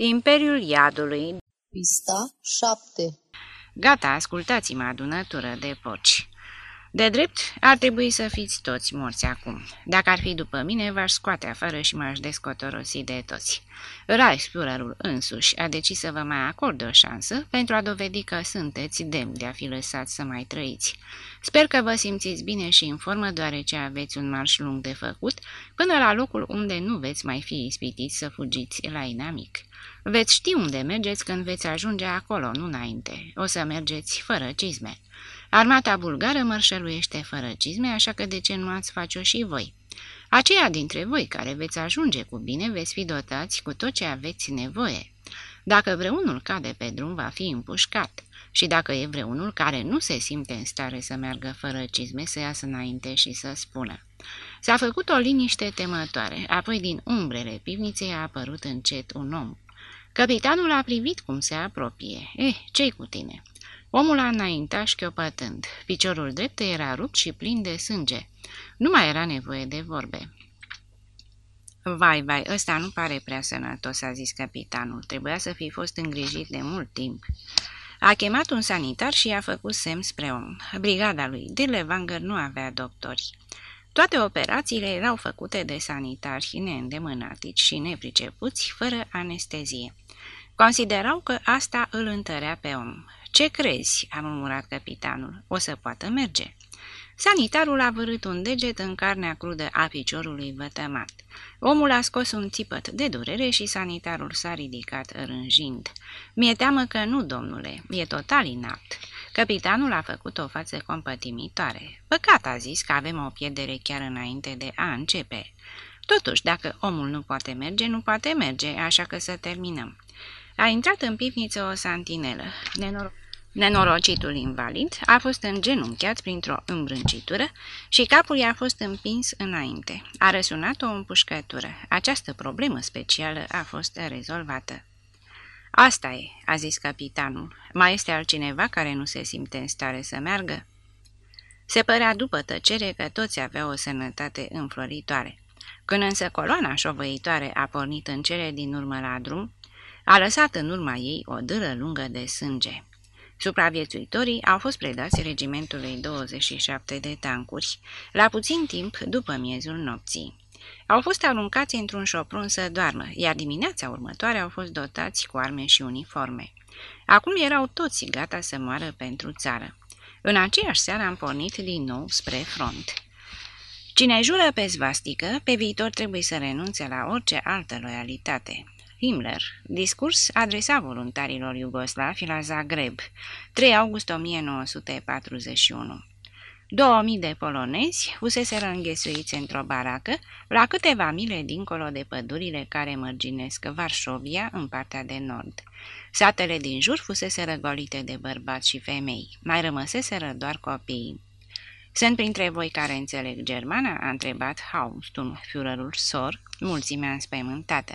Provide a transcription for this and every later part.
Imperiul Iadului Pista 7 Gata, ascultați-mă, adunătură de porci. De drept, ar trebui să fiți toți morți acum. Dacă ar fi după mine, v-aș scoate afară și m-aș descotorosi de toți. Reichsführerul însuși a decis să vă mai acorde o șansă pentru a dovedi că sunteți demn de a fi lăsați să mai trăiți. Sper că vă simțiți bine și în formă, deoarece aveți un marș lung de făcut, până la locul unde nu veți mai fi ispitiți să fugiți la inamic. Veți ști unde mergeți când veți ajunge acolo, nu înainte. O să mergeți fără cizme. Armata bulgară mărșăluiește fără cizme, așa că de ce nu ați face-o și voi? Aceia dintre voi care veți ajunge cu bine veți fi dotați cu tot ce aveți nevoie. Dacă vreunul cade pe drum, va fi împușcat. Și dacă e vreunul care nu se simte în stare să meargă fără cizme, să iasă înainte și să spună. S-a făcut o liniște temătoare, apoi din umbrele pivniței a apărut încet un om. Capitanul a privit cum se apropie. Eh, ce-i cu tine?" Omul a înaintat șchiopătând. Piciorul drept era rupt și plin de sânge. Nu mai era nevoie de vorbe. Vai, vai, ăsta nu pare prea sănătos, a zis capitanul. Trebuia să fi fost îngrijit de mult timp. A chemat un sanitar și i-a făcut semn spre om. Brigada lui de Levanger nu avea doctori. Toate operațiile erau făcute de sanitari neîndemânatici și nepricepuți, fără anestezie. Considerau că asta îl întărea pe om. Ce crezi?" a murmurat capitanul. O să poată merge." Sanitarul a vărât un deget în carnea crudă a piciorului vătămat. Omul a scos un țipăt de durere și sanitarul s-a ridicat rânjind. Mi-e teamă că nu, domnule, e total inapt." Capitanul a făcut o față compătimitoare. Păcat a zis că avem o pierdere chiar înainte de a începe. Totuși, dacă omul nu poate merge, nu poate merge, așa că să terminăm. A intrat în pivniță o santinelă. Nenor Nenorocitul invalid a fost îngenunchiat printr-o îmbrâncitură și capul i-a fost împins înainte. A răsunat o împușcătură. Această problemă specială a fost rezolvată. Asta e," a zis capitanul. Mai este altcineva care nu se simte în stare să meargă?" Se părea după tăcere că toți aveau o sănătate înfloritoare. Când însă coloana șovăitoare a pornit în cele din urmă la drum, a lăsat în urma ei o dâră lungă de sânge. Supraviețuitorii au fost predați regimentului 27 de tancuri, la puțin timp după miezul nopții. Au fost aruncați într-un șoprun să doarmă, iar dimineața următoare au fost dotați cu arme și uniforme. Acum erau toți gata să moară pentru țară. În aceeași seară am pornit din nou spre front. Cine jură pe svastică, pe viitor trebuie să renunțe la orice altă loialitate. Himmler. Discurs adresat voluntarilor iugoslavi la Zagreb, 3 august 1941. 2000 de polonezi fuseseră înghesuiți într-o baracă la câteva mile dincolo de pădurile care mărginesc Varșovia în partea de nord. Satele din jur fusese răgolite de bărbați și femei, mai rămăseseră doar copiii. Sunt printre voi care înțeleg germana?" a întrebat Haustum, Führerul Sor, mulțimea înspăimântată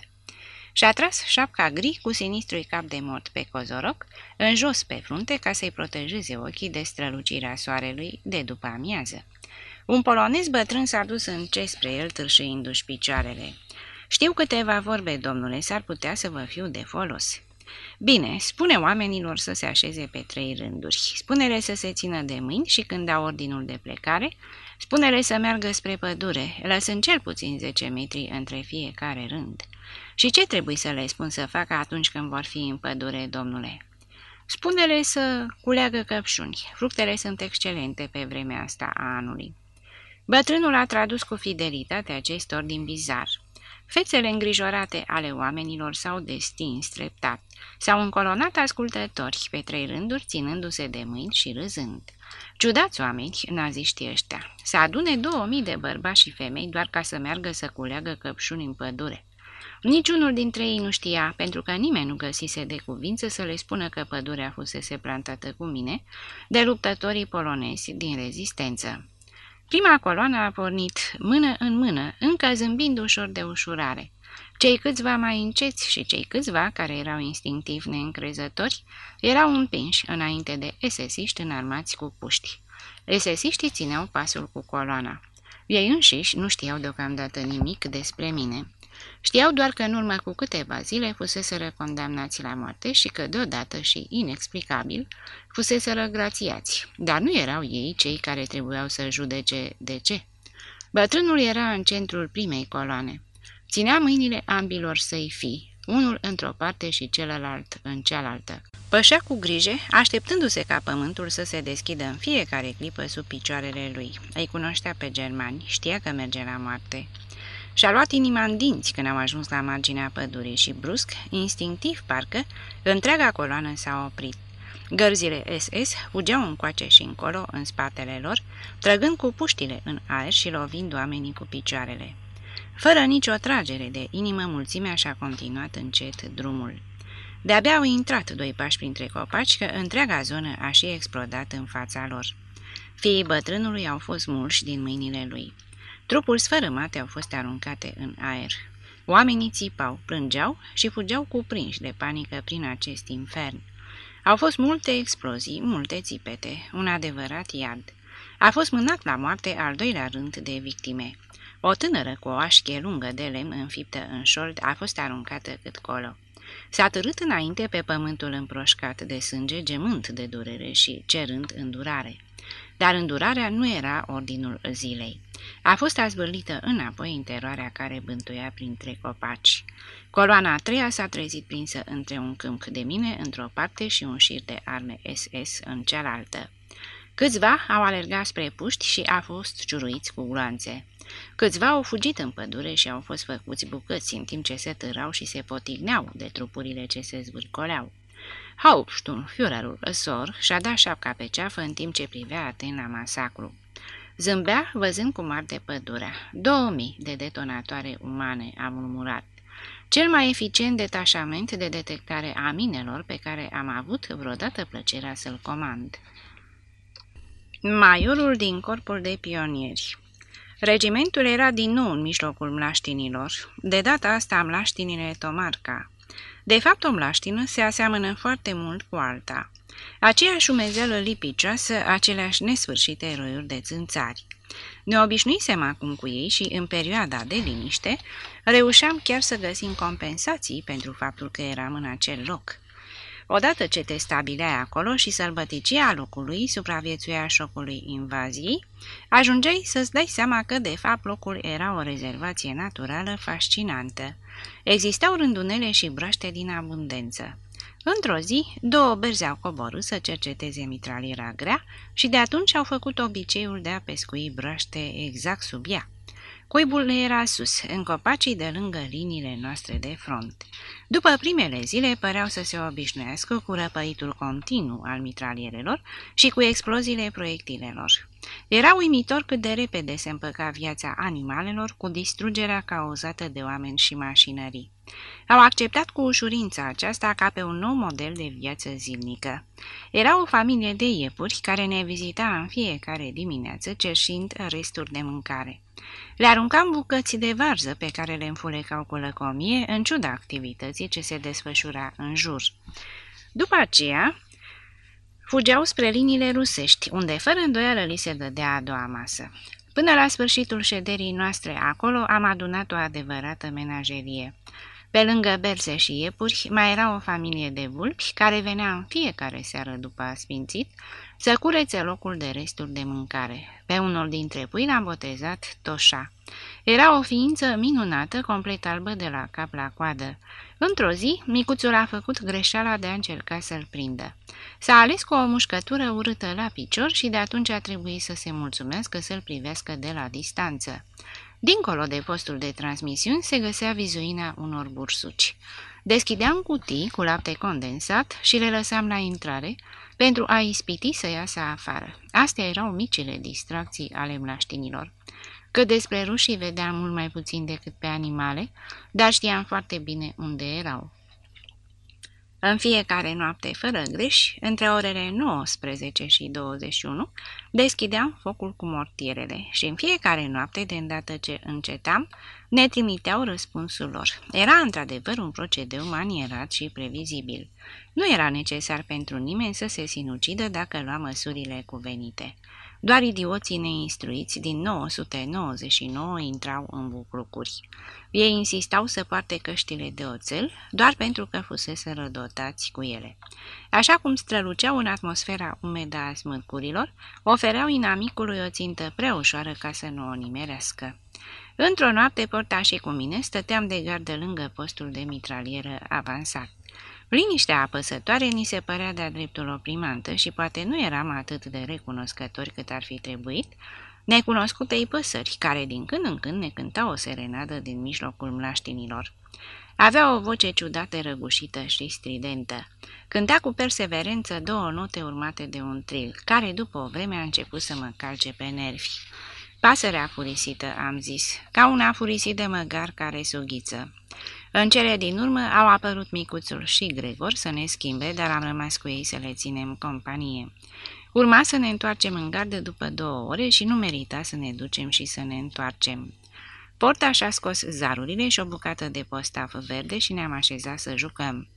și-a tras șapca gri cu sinistrui cap de mort pe cozoroc, în jos pe frunte ca să-i protejeze ochii de strălucirea soarelui de după amiază. Un polonez bătrân s-a dus în ce spre el târșeindu-și picioarele. Știu câteva vorbe, domnule, s-ar putea să vă fiu de folos." Bine, spune oamenilor să se așeze pe trei rânduri. Spune-le să se țină de mâini și când dau ordinul de plecare, spune-le să meargă spre pădure, lăsând cel puțin 10 metri între fiecare rând. Și ce trebuie să le spun să facă atunci când vor fi în pădure, domnule? Spune-le să culeagă căpșuni. Fructele sunt excelente pe vremea asta a anului. Bătrânul a tradus cu fidelitate acest ordin bizar. Fețele îngrijorate ale oamenilor s-au destins treptat. S-au încolonat ascultători pe trei rânduri, ținându-se de mâini și râzând. Ciudați oameni, naziștii ăștia, să adune două mii de bărbați și femei doar ca să meargă să culeagă căpșuni în pădure. Niciunul dintre ei nu știa, pentru că nimeni nu găsise de cuvință să le spună că pădurea fusese plantată cu mine de luptătorii polonezi din rezistență. Prima coloană a pornit mână în mână, încă zâmbind ușor de ușurare. Cei câțiva mai înceți și cei câțiva, care erau instinctiv neîncrezători, erau împinși înainte de esesiști înarmați cu puști. Esesiștii țineau pasul cu coloana. Ei înșiși nu știau deocamdată nimic despre mine. Știau doar că în urmă cu câteva zile fuseseră condamnați la moarte și că deodată și inexplicabil fuseseră grațiați, dar nu erau ei cei care trebuiau să judece de ce. Bătrânul era în centrul primei coloane. Ținea mâinile ambilor săi fi, unul într-o parte și celălalt în cealaltă. Pășea cu grijă, așteptându-se ca pământul să se deschidă în fiecare clipă sub picioarele lui. Îi cunoștea pe germani, știa că merge la moarte. Și-a luat inima în dinți când au ajuns la marginea pădurii și brusc, instinctiv parcă, întreaga coloană s-a oprit. Gărzile SS fugeau încoace și încolo în spatele lor, trăgând cu puștile în aer și lovind oamenii cu picioarele. Fără nicio tragere de inimă, mulțimea și-a continuat încet drumul. De-abia au intrat doi pași printre copaci, că întreaga zonă a și explodat în fața lor. Fiii bătrânului au fost mulși din mâinile lui. Trupuri sfărâmate au fost aruncate în aer. Oamenii țipau, plângeau și fugeau cuprinși de panică prin acest infern. Au fost multe explozii, multe țipete, un adevărat iad. A fost mânat la moarte al doilea rând de victime. O tânără cu o așchie lungă de lemn înfiptă în șold a fost aruncată cât colo. S-a târât înainte pe pământul împroșcat de sânge, gemând de durere și cerând îndurare. Dar îndurarea nu era ordinul zilei. A fost azvârlită înapoi în teroarea care bântuia printre copaci. Coloana a treia s-a trezit prinsă între un câmp de mine într-o parte și un șir de arme SS în cealaltă. Câțiva au alergat spre puști și a fost ciuruiți cu gloanțe. Câțiva au fugit în pădure și au fost făcuți bucăți în timp ce se târau și se potigneau de trupurile ce se zvârcoleau. Führerul Sor, și-a dat șapca pe ceafă în timp ce privea atent la masacru. Zâmbea văzând cum arde pădurea. Două mii de detonatoare umane, a murmurat. Cel mai eficient detașament de detectare a minelor pe care am avut vreodată plăcerea să-l comand. Maiorul din corpul de pionieri Regimentul era din nou în mijlocul mlaștinilor, de data asta mlaștinile Tomarca. De fapt, o mlaștină se aseamănă foarte mult cu alta. Aceeași umezeală lipicioasă, aceleași nesfârșite roiuri de țânțari. Ne obișnuisem acum cu ei și, în perioada de liniște, reușeam chiar să găsim compensații pentru faptul că eram în acel loc. Odată ce te stabileai acolo și sălbăticia locului supraviețuia șocului invaziei, ajungeai să-ți dai seama că, de fapt, locul era o rezervație naturală fascinantă. Existau rândunele și broaște din abundență. Într-o zi, două berzi au coborât să cerceteze mitraliera grea și de atunci au făcut obiceiul de a pescui broaște exact sub ea. Cuibul era sus, în copacii de lângă liniile noastre de front. După primele zile păreau să se obișnuiască cu răpăitul continuu al mitralierelor și cu exploziile proiectilelor. Era uimitor cât de repede se împăca viața animalelor cu distrugerea cauzată de oameni și mașinării. Au acceptat cu ușurință aceasta ca pe un nou model de viață zilnică. Era o familie de iepuri care ne vizita în fiecare dimineață cerșind resturi de mâncare. Le aruncam bucăți de varză pe care le înfulecau cu lăcomie în ciuda activității ce se desfășura în jur. După aceea, fugeau spre liniile rusești, unde fără îndoială li se dădea a doua masă. Până la sfârșitul șederii noastre acolo am adunat o adevărată menagerie. Pe lângă berze și iepuri mai era o familie de vulpi care venea în fiecare seară după asfințit să curețe locul de resturi de mâncare. Pe unul dintre pui l-am botezat Toșa. Era o ființă minunată, complet albă de la cap la coadă. Într-o zi, micuțul a făcut greșeala de a încerca să-l prindă. S-a ales cu o mușcătură urâtă la picior și de atunci a trebuit să se mulțumească să-l privească de la distanță. Dincolo de postul de transmisiuni se găsea vizuina unor bursuci. Deschideam cutii cu lapte condensat și le lăsam la intrare pentru a ispiti să iasă afară. Astea erau micile distracții ale mlaștinilor. Că despre rușii vedeam mult mai puțin decât pe animale, dar știam foarte bine unde erau. În fiecare noapte, fără greș, între orele 19 și 21, deschideam focul cu mortierele și în fiecare noapte, de îndată ce încetam, ne trimiteau răspunsul lor. Era într-adevăr un procedeu manierat și previzibil. Nu era necesar pentru nimeni să se sinucidă dacă lua măsurile cuvenite. Doar idioții neinstruiți din 999 intrau în buclucuri. Ei insistau să poarte căștile de oțel, doar pentru că fusese rădotați cu ele. Așa cum străluceau în atmosfera umedă a smârcurilor, ofereau inamicului o țintă prea ușoară ca să nu o nimerească. Într-o noapte, porta și cu mine, stăteam de gardă lângă postul de mitralieră avansat. Liniștea apăsătoare ni se părea de-a dreptul oprimantă și poate nu eram atât de recunoscători cât ar fi trebuit, necunoscutei păsări, care din când în când ne cânta o serenadă din mijlocul mlaștinilor. Avea o voce ciudată, răgușită și stridentă. Cânta cu perseverență două note urmate de un tril, care după o vreme a început să mă calce pe nervi. Pasărea furisită, am zis, ca un afurisit de măgar care sughiță. În cele din urmă au apărut micuțul și Gregor să ne schimbe, dar am rămas cu ei să le ținem companie. Urma să ne întoarcem în gardă după două ore și nu merita să ne ducem și să ne întoarcem. Porta și-a scos zarurile și o bucată de postav verde și ne-am așezat să jucăm.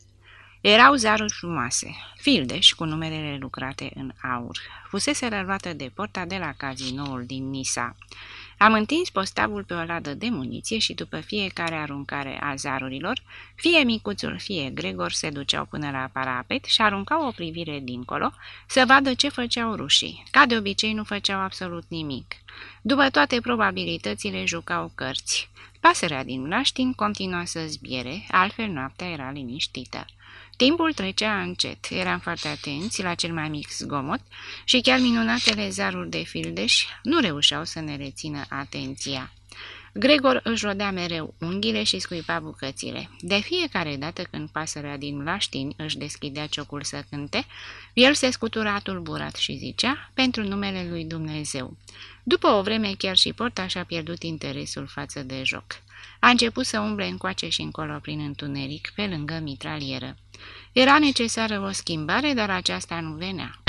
Erau zaruri frumoase, fildeș cu numerele lucrate în aur. Fusese luată de porta de la cazinoul din Nisa. Am întins postavul pe o ladă de muniție și după fiecare aruncare a zarurilor, fie micuțul, fie Gregor se duceau până la parapet și aruncau o privire dincolo să vadă ce făceau rușii. Ca de obicei nu făceau absolut nimic. După toate probabilitățile jucau cărți. Pasărea din Mlaștin continua să zbiere, altfel noaptea era liniștită. Timpul trecea încet, eram foarte atenți la cel mai mic zgomot și chiar minunatele zaruri de fildeș nu reușeau să ne rețină atenția. Gregor își rodea mereu unghiile și scuipa bucățile. De fiecare dată când pasărea din Mlaștin își deschidea ciocul să cânte, el se scutura tulburat și zicea, pentru numele lui Dumnezeu. După o vreme chiar și portaș și-a pierdut interesul față de joc. A început să umble încoace și încolo prin întuneric, pe lângă mitralieră. Era necesară o schimbare, dar aceasta nu venea.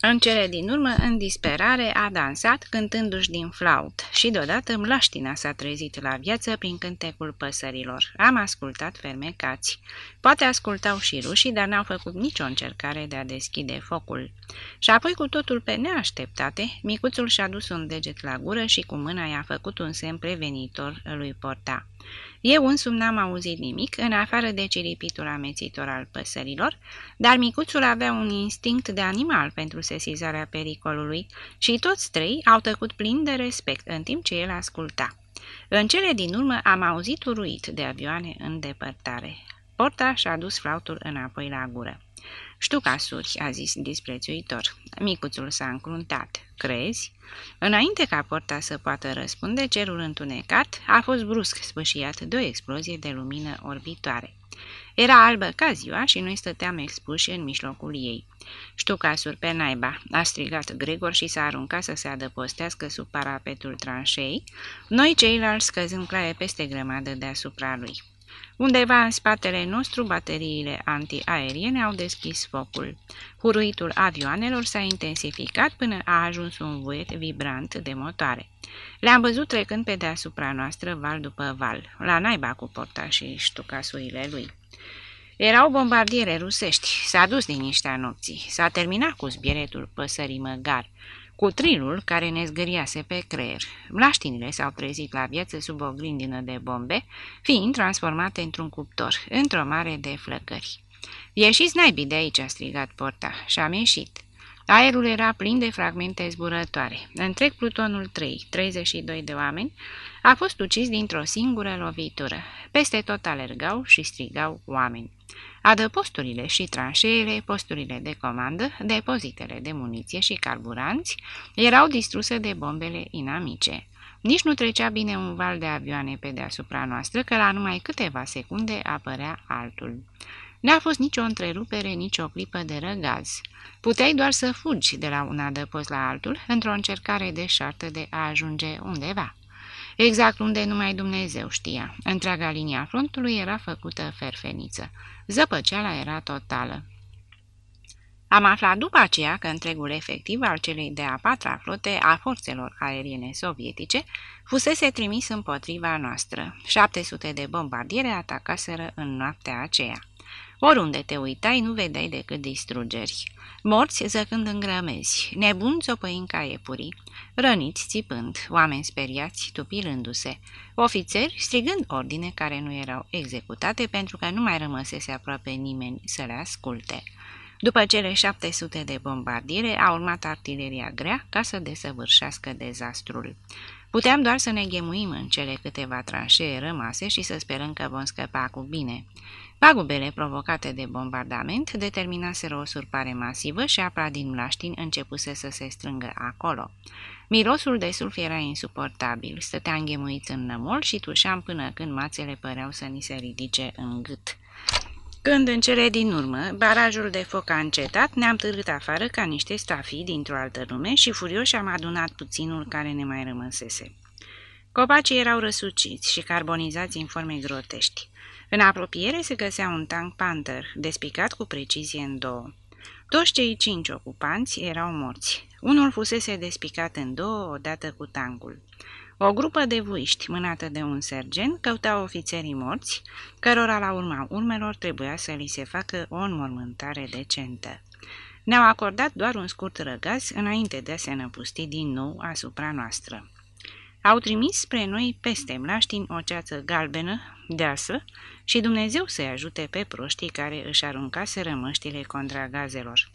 În cele din urmă, în disperare, a dansat cântându-și din flaut și deodată mlaștina s-a trezit la viață prin cântecul păsărilor. Am ascultat fermecați. Poate ascultau și rușii, dar n-au făcut nicio încercare de a deschide focul. Și apoi, cu totul pe neașteptate, micuțul și-a dus un deget la gură și cu mâna i-a făcut un semn prevenitor lui Porta. Eu însumi n-am auzit nimic, în afară de ciripitul amețitor al păsărilor, dar micuțul avea un instinct de animal pentru sesizarea pericolului și toți trei au tăcut plin de respect în timp ce el asculta. În cele din urmă am auzit uruit de avioane în depărtare. Porta și-a dus flautul înapoi la gură. Știu casuri, a zis disprețuitor. Micuțul s-a încruntat. Crezi? Înainte ca porta să poată răspunde, cerul întunecat a fost brusc spășiat de o explozie de lumină orbitoare. Era albă ca ziua și noi stăteam expuși în mijlocul ei. Știu casuri pe naiba, a strigat Gregor și s-a aruncat să se adăpostească sub parapetul tranșei, noi ceilalți scăzând claie peste grămadă deasupra lui. Undeva în spatele nostru, bateriile antiaeriene au deschis focul. Huruitul avioanelor s-a intensificat până a ajuns un vuiet vibrant de motoare. Le-am văzut trecând pe deasupra noastră val după val, la naiba cu porta și ștucasurile lui. Erau bombardiere rusești, s-a dus liniștea nopții, s-a terminat cu zbieretul păsării măgar cu trilul care ne zgâriase pe creier. Mlaștinile s-au trezit la viață sub o grindină de bombe, fiind transformate într-un cuptor, într-o mare de flăcări. Ieșiți naibii de aici!" a strigat porta și am ieșit. Aerul era plin de fragmente zburătoare. Întreg plutonul 3, 32 de oameni, a fost ucis dintr-o singură lovitură. Peste tot alergau și strigau oameni. Adăposturile și tranșeele, posturile de comandă, depozitele de muniție și carburanți erau distruse de bombele inamice. Nici nu trecea bine un val de avioane pe deasupra noastră, că la numai câteva secunde apărea altul. N-a fost nicio întrerupere, nicio clipă de răgaz. Puteai doar să fugi de la un adăpost la altul, într-o încercare de șartă de a ajunge undeva. Exact unde numai Dumnezeu știa. Întreaga linia frontului era făcută ferfeniță. Zăpăceala era totală. Am aflat după aceea că întregul efectiv al celei de-a patra flote a forțelor aeriene sovietice fusese trimis împotriva noastră. 700 de bombardiere atacaseră în noaptea aceea. Oriunde te uitai, nu vedeai decât distrugeri. Morți zăcând în grămezi, nebuni țopăind ca iepurii, răniți țipând, oameni speriați tupilându-se, ofițeri strigând ordine care nu erau executate pentru că nu mai rămăsese aproape nimeni să le asculte. După cele 700 de bombardiere a urmat artileria grea ca să desăvârșească dezastrul. Puteam doar să ne ghemuim în cele câteva tranșee rămase și să sperăm că vom scăpa cu bine. Pagubele provocate de bombardament determinaseră o surpare masivă și apra din Mlaștin începuse să se strângă acolo. Mirosul de sulf era insuportabil, stătea înghemuit în nămol și tușeam până când mațele păreau să ni se ridice în gât. Când în cele din urmă barajul de foc a încetat, ne-am târât afară ca niște stafii dintr-o altă lume și furioși am adunat puținul care ne mai rămăsese. Copacii erau răsuciți și carbonizați în forme grotești. În apropiere se găsea un tank Panther, despicat cu precizie în două. Toți cei cinci ocupanți erau morți. Unul fusese despicat în două odată cu tancul. O grupă de vuiști, mânată de un sergent, căuta ofițerii morți, cărora la urma urmelor trebuia să li se facă o înmormântare decentă. Ne-au acordat doar un scurt răgaz înainte de a se năpusti din nou asupra noastră. Au trimis spre noi peste mlaștini o ceață galbenă, deasă, și Dumnezeu să-i ajute pe proștii care își aruncase rămăștile contra gazelor.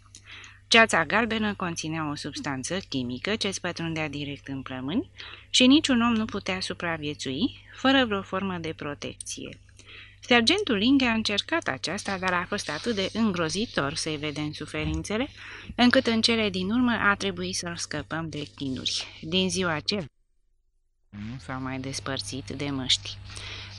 Ceața galbenă conținea o substanță chimică ce spătrundea direct în plămâni și niciun om nu putea supraviețui fără vreo formă de protecție. Sergentul Linge a încercat aceasta, dar a fost atât de îngrozitor să-i vedem suferințele, încât în cele din urmă a trebuit să-l scăpăm de chinuri. Din ziua aceea nu s-au mai despărțit de măști.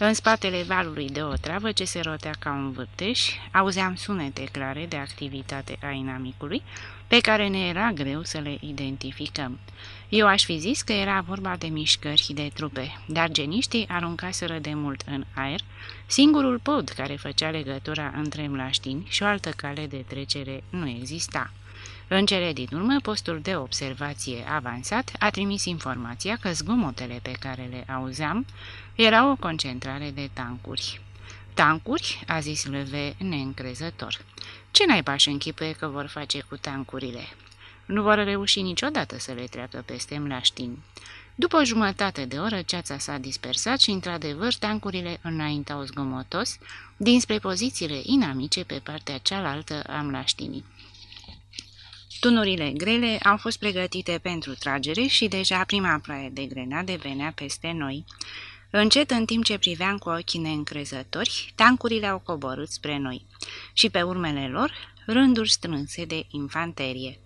În spatele valului de o travă ce se rotea ca un vârteș, auzeam sunete clare de activitate a inamicului, pe care ne era greu să le identificăm. Eu aș fi zis că era vorba de mișcări de trupe, dar geniștii aruncaseră de mult în aer singurul pod care făcea legătura între mlaștini și o altă cale de trecere nu exista. În cele din urmă, postul de observație avansat a trimis informația că zgomotele pe care le auzeam erau o concentrare de tancuri. Tancuri?" a zis Leve neîncrezător. Ce naiba și închipuie că vor face cu tancurile? Nu vor reuși niciodată să le treacă peste mlaștini. După o jumătate de oră, ceața s-a dispersat și, într-adevăr, tancurile înaintau zgomotos dinspre pozițiile inamice pe partea cealaltă a mlaștinii. Tunurile grele au fost pregătite pentru tragere și deja prima ploaie de grenade venea peste noi. Încet, în timp ce priveam cu ochii neîncrezători, tancurile au coborât spre noi și pe urmele lor rânduri strânse de infanterie.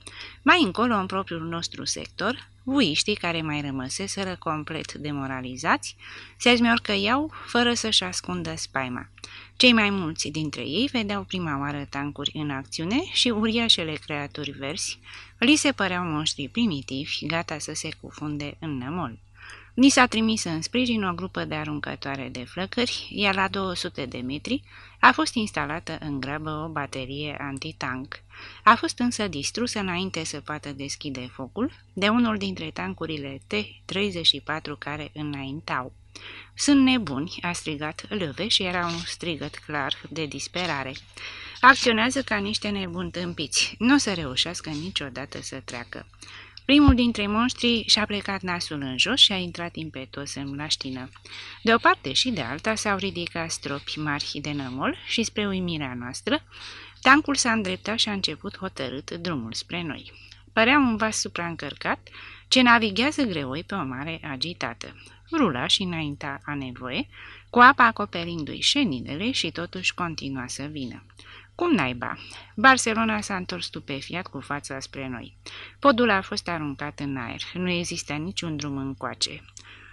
Mai încolo, în propriul nostru sector, vuiștii care mai rămăseseră complet demoralizați se zmiorcăiau fără să-și ascundă spaima. Cei mai mulți dintre ei vedeau prima oară tancuri în acțiune și uriașele creaturi verzi li se păreau monștri primitivi, gata să se cufunde în nămol. Ni s-a trimis în sprijin o grupă de aruncătoare de flăcări, iar la 200 de metri a fost instalată în grabă o baterie antitank. A fost însă distrusă înainte să poată deschide focul de unul dintre tancurile T-34 care înaintau. Sunt nebuni," a strigat Lăve și era un strigăt clar de disperare. Acționează ca niște nebuni tâmpiți. Nu o să reușească niciodată să treacă. Primul dintre monștri și-a plecat nasul în jos și a intrat impetos în mlaștină. De o parte și de alta s-au ridicat stropi mari de nămol și spre uimirea noastră, tancul s-a îndreptat și a început hotărât drumul spre noi. Părea un vas supraîncărcat ce navighează greoi pe o mare agitată. Rula și înainta a nevoie, cu apa acoperindu-i șeninele și totuși continua să vină. Cum naiba? Barcelona s-a întors stupefiat cu fața spre noi. Podul a fost aruncat în aer. Nu exista niciun drum încoace.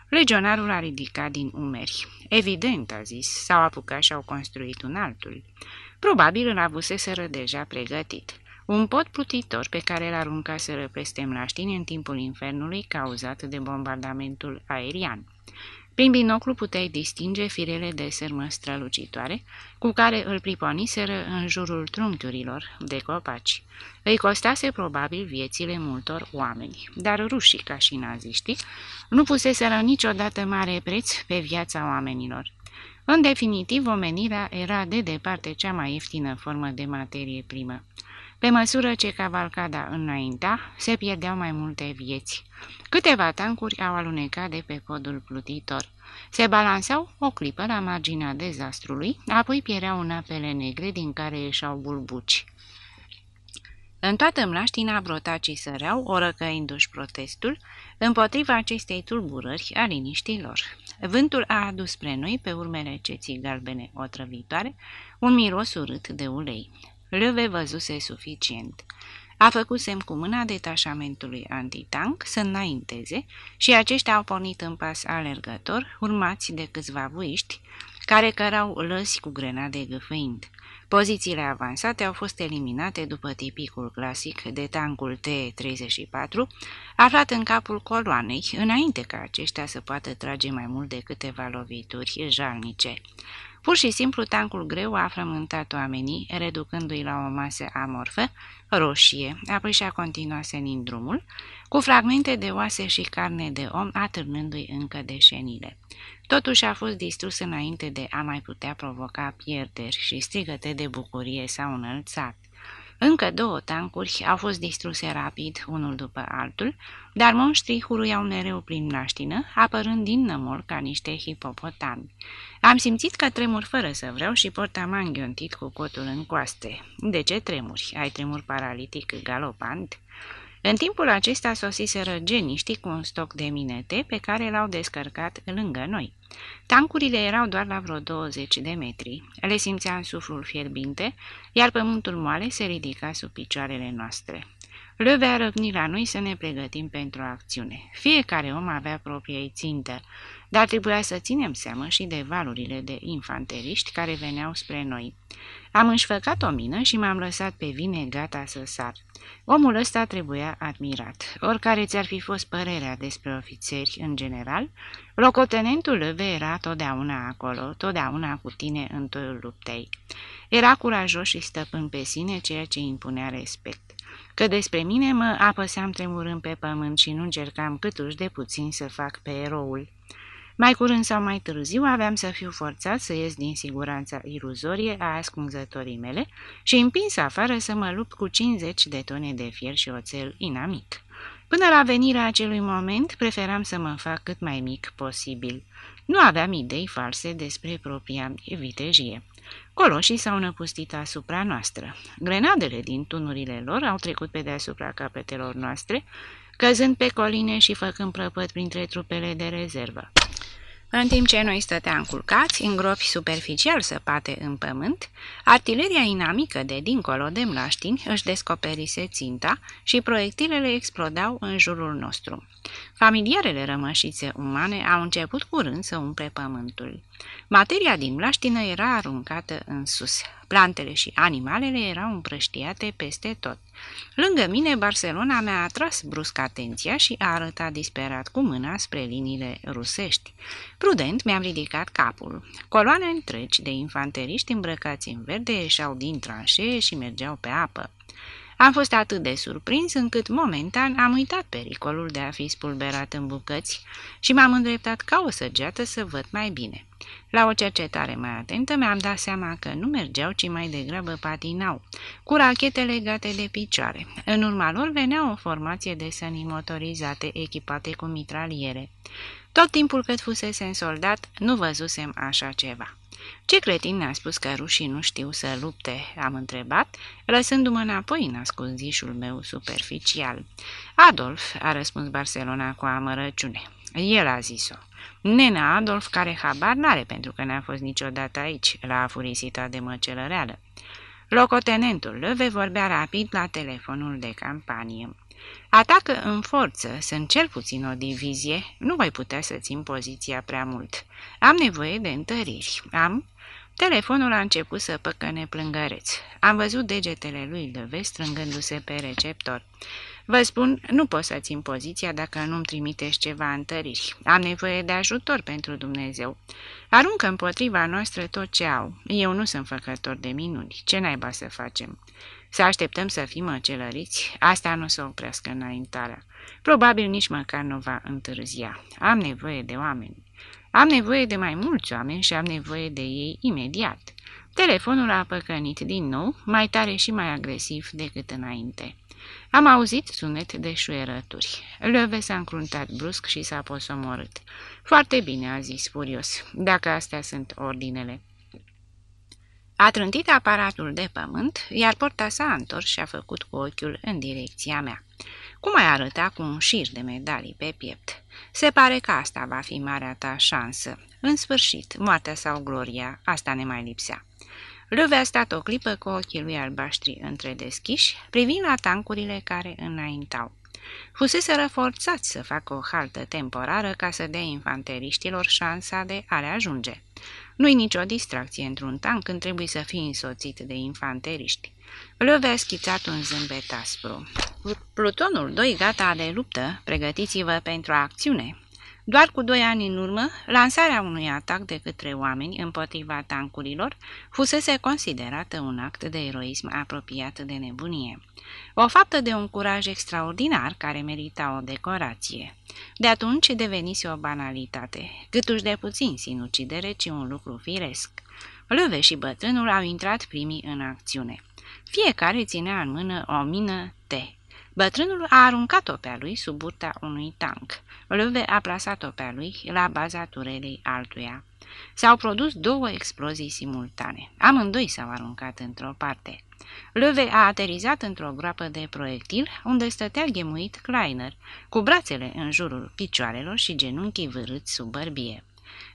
Legionarul a ridicat din umeri. Evident, a zis, s-au apucat și au construit un altul. Probabil îl avuseseră deja pregătit. Un pod plutitor pe care l aruncaseră peste mlaștini în timpul infernului cauzat de bombardamentul aerian. Prin binoclu puteai distinge firele de sârmă strălucitoare, cu care îl priponiseră în jurul trunchiurilor de copaci. Îi costase probabil viețile multor oameni, dar rușii, ca și naziștii, nu puseseră niciodată mare preț pe viața oamenilor. În definitiv, omenirea era de departe cea mai ieftină formă de materie primă. Pe măsură ce cavalcada înainta, se pierdeau mai multe vieți. Câteva tancuri au alunecat de pe podul plutitor. Se balansau o clipă la marginea dezastrului, apoi piereau în apele negre din care ieșau bulbuci. În toată mlaștina brotacii săreau, orăcăindu-și protestul, împotriva acestei tulburări a liniștilor. Vântul a adus spre noi, pe urmele ceții galbene otrăvitoare, un miros urât de ulei. Löwe văzuse suficient. A făcut semn cu mâna detașamentului antitank să înainteze și aceștia au pornit în pas alergător, urmați de câțiva vuiști, care cărau lăsi cu grenade gâfâind. Pozițiile avansate au fost eliminate după tipicul clasic de tancul T-34, aflat în capul coloanei, înainte ca aceștia să poată trage mai mult de câteva lovituri jalnice. Pur și simplu, tancul greu a frământat oamenii, reducându-i la o masă amorfă, roșie, apoi și-a continuat senind drumul, cu fragmente de oase și carne de om atârnându-i încă deșenile. Totuși a fost distrus înainte de a mai putea provoca pierderi și strigăte de bucurie s-au înălțat. Încă două tancuri au fost distruse rapid, unul după altul, dar monștrii huruiau mereu prin naștină, apărând din nămol ca niște hipopotami. Am simțit că tremur fără să vreau și porta m-a înghiontit cu cotul în coaste. De ce tremuri? Ai tremur paralitic galopant? În timpul acesta sosiseră geniștii cu un stoc de minete pe care l-au descărcat lângă noi. Tancurile erau doar la vreo 20 de metri. Le simțeam suflul fierbinte, iar pământul moale se ridica sub picioarele noastre. Löwe a răvnit la noi să ne pregătim pentru acțiune. Fiecare om avea propria țintă, dar trebuia să ținem seama și de valurile de infanteriști care veneau spre noi. Am înșfăcat o mină și m-am lăsat pe vine gata să sar. Omul ăsta trebuia admirat. Oricare ți-ar fi fost părerea despre ofițeri în general, locotenentul Löwe era totdeauna acolo, totdeauna cu tine în toiul luptei. Era curajos și stăpân pe sine, ceea ce impunea respect. Că despre mine mă apăseam tremurând pe pământ și nu încercam câtuși de puțin să fac pe eroul. Mai curând sau mai târziu aveam să fiu forțat să ies din siguranța iluzorie a ascunzătorii mele și împins afară să mă lupt cu 50 de tone de fier și oțel inamic. Până la venirea acelui moment, preferam să mă fac cât mai mic posibil. Nu aveam idei false despre propria vitejie. Coloșii s-au năpustit asupra noastră. Grenadele din tunurile lor au trecut pe deasupra capetelor noastre, căzând pe coline și făcând prăpăt printre trupele de rezervă. În timp ce noi stăteam culcați, în gropi superficial săpate în pământ, artileria inamică de dincolo de mlaștini își descoperise ținta și proiectilele explodau în jurul nostru. Familiarele rămășițe umane au început curând să umple pământul. Materia din mlaștină era aruncată în sus. Plantele și animalele erau împrăștiate peste tot. Lângă mine, Barcelona mi-a atras brusc atenția și a arătat disperat cu mâna spre liniile rusești. Prudent mi-am ridicat capul. Coloane întregi de infanteriști îmbrăcați în verde ieșeau din tranșee și mergeau pe apă. Am fost atât de surprins încât momentan am uitat pericolul de a fi spulberat în bucăți și m-am îndreptat ca o săgeată să văd mai bine. La o cercetare mai atentă mi-am dat seama că nu mergeau, ci mai degrabă patinau, cu rachete legate de picioare. În urma lor venea o formație de sănii motorizate echipate cu mitraliere. Tot timpul cât fusese soldat, nu văzusem așa ceva. Ce cretin ne-a spus că rușii nu știu să lupte?" am întrebat, lăsându-mă înapoi în ascunzișul meu superficial. Adolf, a răspuns Barcelona cu amărăciune. El a zis-o. Nena Adolf, care habar n-are pentru că n-a fost niciodată aici, la afurisita de măcelăreală. Locotenentul Löwe vorbea rapid la telefonul de campanie. Atacă în forță, sunt cel puțin o divizie, nu voi putea să țin poziția prea mult. Am nevoie de întăriri. Am... Telefonul a început să păcăne plângăreț. Am văzut degetele lui Löwe strângându-se pe receptor. Vă spun, nu pot să țin poziția dacă nu-mi trimiteți ceva întăriri. Am nevoie de ajutor pentru Dumnezeu. Aruncă împotriva noastră tot ce au. Eu nu sunt făcător de minuni. Ce naiba să facem? Să așteptăm să fim măcelăriți? Asta nu se oprească înaintarea. Probabil nici măcar nu va întârzia. Am nevoie de oameni. Am nevoie de mai mulți oameni și am nevoie de ei imediat. Telefonul a păcănit din nou, mai tare și mai agresiv decât înainte. Am auzit sunet de șuierături. Löwe s-a încruntat brusc și s-a posomorât. Foarte bine, a zis furios, dacă astea sunt ordinele. A trântit aparatul de pământ, iar porta s-a întors și a făcut cu ochiul în direcția mea. Cum ai arăta cu un șir de medalii pe piept? Se pare că asta va fi marea ta șansă. În sfârșit, moartea sau gloria, asta ne mai lipsea. Löwe a stat o clipă cu ochii lui albaștri întredeschiși, privind la tancurile care înaintau. Fuseseră forțați să facă o haltă temporară ca să dea infanteriștilor șansa de a le ajunge. Nu-i nicio distracție într-un tank când trebuie să fii însoțit de infanteriști. Löwe a schițat un zâmbet aspru. Plutonul 2 gata de luptă, pregătiți-vă pentru acțiune. Doar cu doi ani în urmă, lansarea unui atac de către oameni împotriva tancurilor fusese considerată un act de eroism apropiat de nebunie. O faptă de un curaj extraordinar care merita o decorație. De atunci devenise o banalitate, câtuși de puțin sinucidere, ci un lucru firesc. Löwe și bătrânul au intrat primii în acțiune. Fiecare ținea în mână o mină T. Bătrânul a aruncat-o pe lui sub burta unui tank. Löwe a plasat-o pe lui la baza turelei altuia. S-au produs două explozii simultane. Amândoi s-au aruncat într-o parte. Löwe a aterizat într-o groapă de proiectil, unde stătea ghemuit Kleiner, cu brațele în jurul picioarelor și genunchii vârâți sub bărbie.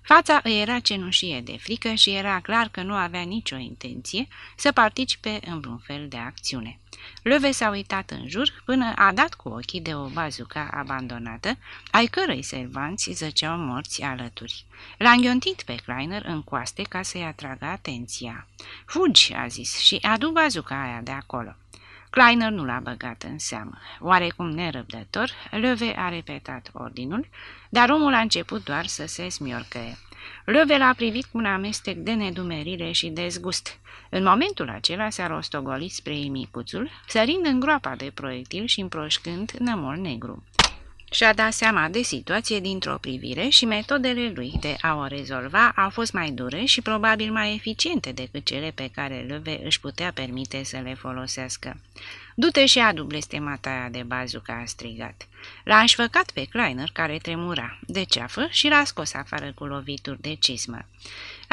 Fața îi era cenușie de frică și era clar că nu avea nicio intenție să participe în vreun fel de acțiune. Löwe s-a uitat în jur până a dat cu ochii de o bazuca abandonată, ai cărei servanți zăceau morți alături. L-a înghiontit pe Kleiner în coaste ca să-i atragă atenția. Fugi, a zis, și adu bazuca aia de acolo. Kleiner nu l-a băgat în seamă. Oarecum nerăbdător, Löwe a repetat ordinul, dar omul a început doar să se smiorcăie. Löwe l-a privit cu un amestec de nedumerire și dezgust. În momentul acela s-a rostogolit spre micuțul, sărind în groapa de proiectil și împroșcând nămol negru. Și-a dat seama de situație dintr-o privire și metodele lui de a o rezolva au fost mai dure și probabil mai eficiente decât cele pe care Löwe își putea permite să le folosească. Du-te și adu blestemata aia de bazuca, a strigat. L-a înșfăcat pe Kleiner, care tremura de ceafă, și l-a scos afară cu lovituri de cismă.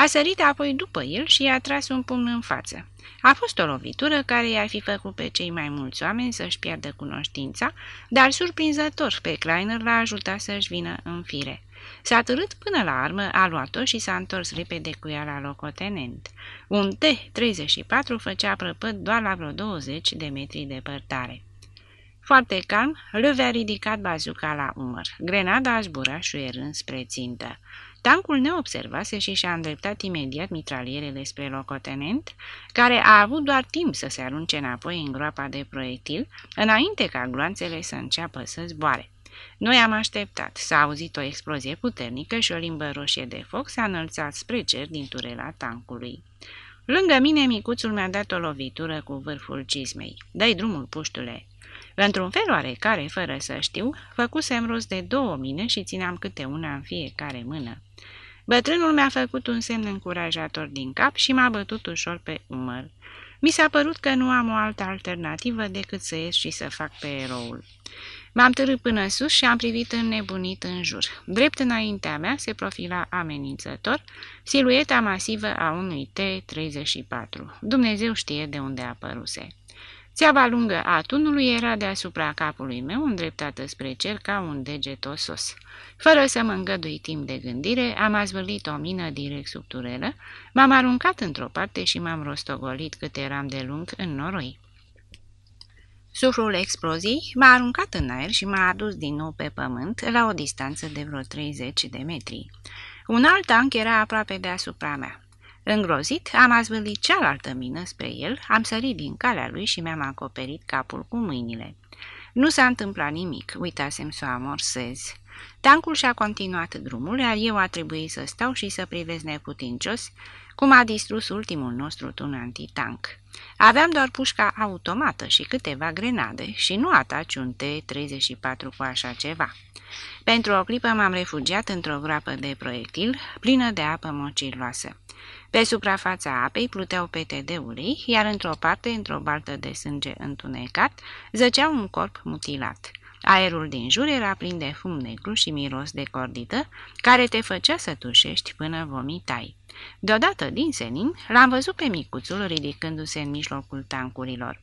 A sărit apoi după el și i-a tras un pumn în față. A fost o lovitură care i-ar fi făcut pe cei mai mulți oameni să-și piardă cunoștința, dar surprinzător pe Kleiner l-a ajutat să-și vină în fire. S-a târât până la armă, a luat-o și s-a întors repede cu ea la locotenent. Un T-34 făcea prăpăd doar la vreo 20 de metri departare. Foarte calm, Löwe a ridicat bazuca la umăr. Grenada a zburat șuierând spre țintă. Tancul ne observase și și-a îndreptat imediat mitralierele spre locotenent, care a avut doar timp să se arunce înapoi în groapa de proiectil, înainte ca gloanțele să înceapă să zboare. Noi am așteptat. S-a auzit o explozie puternică și o limbă roșie de foc s-a înălțat spre cer din turela tancului. Lângă mine, micuțul mi-a dat o lovitură cu vârful cizmei. Dă-i drumul, puștule!" Într-un fel oarecare, fără să știu, făcusem rost de două mine și țineam câte una în fiecare mână. Bătrânul mi-a făcut un semn încurajator din cap și m-a bătut ușor pe umăr. Mi s-a părut că nu am o altă alternativă decât să ies și să fac pe eroul. M-am târât până sus și am privit înnebunit în jur. Drept înaintea mea se profila amenințător silueta masivă a unui T-34. Dumnezeu știe de unde apăruse. Țeava lungă a tunului era deasupra capului meu, îndreptată spre cer ca un deget osos. Fără să mă îngădui timp de gândire, am azvârlit o mină direct sub turelă, m-am aruncat într-o parte și m-am rostogolit cât eram de lung în noroi. Suflul explozii m-a aruncat în aer și m-a adus din nou pe pământ la o distanță de vreo 30 de metri. Un alt tank era aproape deasupra mea. Îngrozit, am azvârlit cealaltă mină spre el, am sărit din calea lui și mi-am acoperit capul cu mâinile. Nu s-a întâmplat nimic, uitasem să o amorsez. Tancul și-a continuat drumul, iar eu a trebuit să stau și să privesc neputincios cum a distrus ultimul nostru tun antitank. Aveam doar pușca automată și câteva grenade și nu ataci un T-34 cu așa ceva. Pentru o clipă m-am refugiat într-o groapă de proiectil plină de apă mociroasă. Pe suprafața apei pluteau pete de ulei, iar într-o parte, într-o baltă de sânge întunecat, zăcea un corp mutilat. Aerul din jur era plin de fum negru și miros de cordită, care te făcea să tușești până vomitai. Deodată, din senin, l-am văzut pe micuțul ridicându-se în mijlocul tancurilor.